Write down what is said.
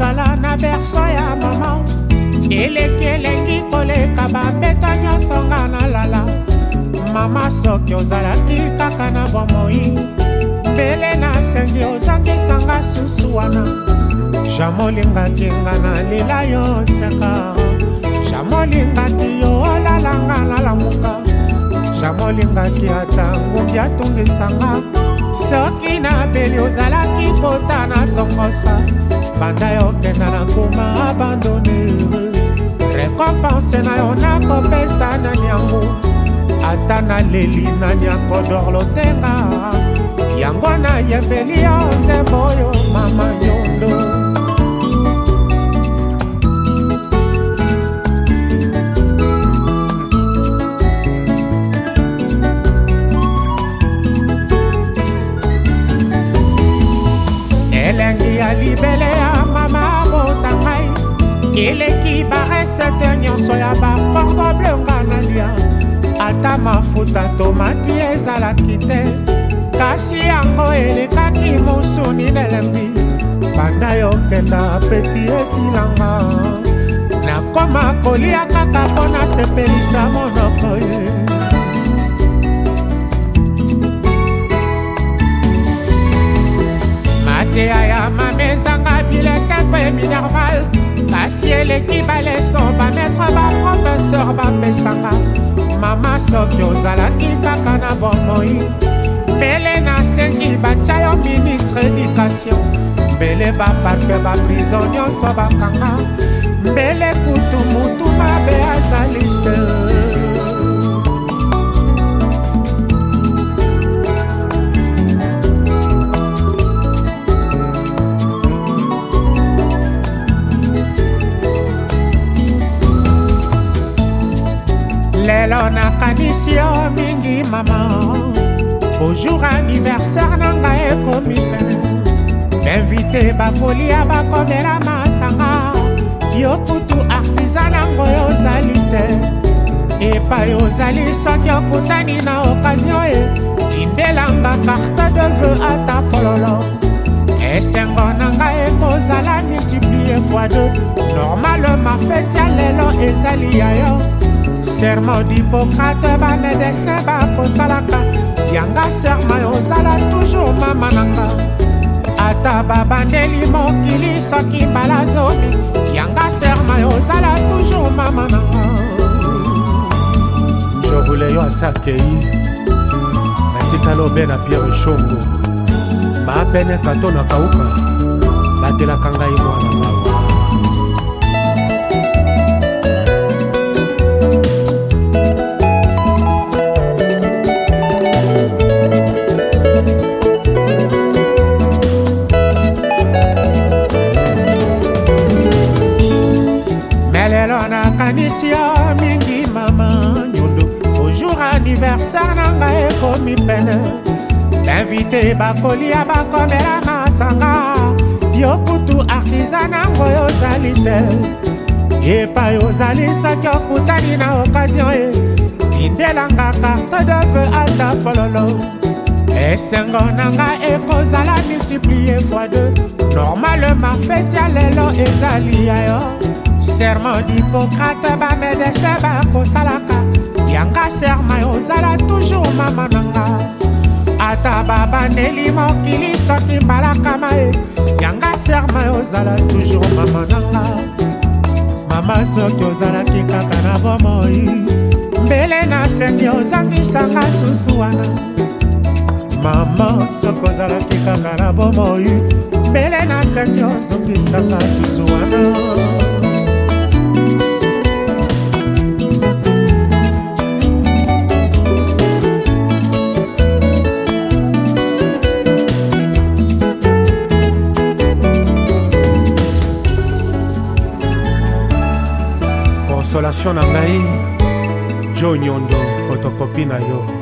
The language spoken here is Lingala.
kosala na berso ya mama eleki elengi koleka bambeta nyonso nga nalala mama soki ozalaki kaka na bomoi mbele nasengi ozangisanga susu wana jamolingaki nga na lela yo seka jamolingaki yo olalanga nalamuka jamolingaki ata ngumbi atungisanga soki nabeli ozalaki kota na tongosa banda yokenda na nkuma abandone rekompanse na yo nakopesa nani yango ata naleli nani akodor lotenga yango nayembeli yo nzembo oyo mamanyo ya libele ya mama botangai eleki baresete nyonso ya bakordo blonga nalia ata mafuta tomati ezalaki te kasi yango elekaki mosuni nelembi banda yokenda peti esilanga nakoma kolia kaka mpo nasepelisa monoko ye normal kasi eleki baleso bametre baprofeser bapesaka mama soki ozalaki kaka na bomoi mbele nasengi batia yo ministre edikation mbele baparfe baprison nyonso bakanga mbele lelo nakanisi yo mingi mama ojour aniversaire na ngai ekomi bainvite bakolia bakomela masanga yo kutu artiza nango yo ozali te epai ozali soki okutani na okazio e tindelanga carte de veu ata fololo esengo na ngai ekozala multiplie fois 2 normalema feti ya lelo ezali ya yo serma dipokrate bamedecin bakosalaka yanga serma ozala toujours mama nanga ata babandeli mokili soki mbala zomi yanga serma ozala toujours mama nanga njobule yo asi akei natikala obe na pierre shongo baapeneka to nakauka batelaka ngai mwana mawa nakanisi yo mingi mama nyundo ojour aniversaire na ngai ekomi pene bainvite bakolia bakomela masanga yo kutu artiza nango yo ozali te epai ozali soki okutani na okazion e tindelanga carte de veu ata fololo esengo na nga ekozala multiplie fois 2 normalement feti ya lelo ezali ya yo serment d'hippocrate bamedese bakosalaka yanga serma ozala toujours mama nanga ata babandeli mokili soki mbalakama ye yanga serma ozala toujours mama nanga mama soki ozalaki kaka na bomoi mbele nasengi ozangisanga susu wana mama soki ozalaki kaka na bomoi mbele nasengi ozongisanga susu wana relation na ngai jo nyondo fotokopi na yo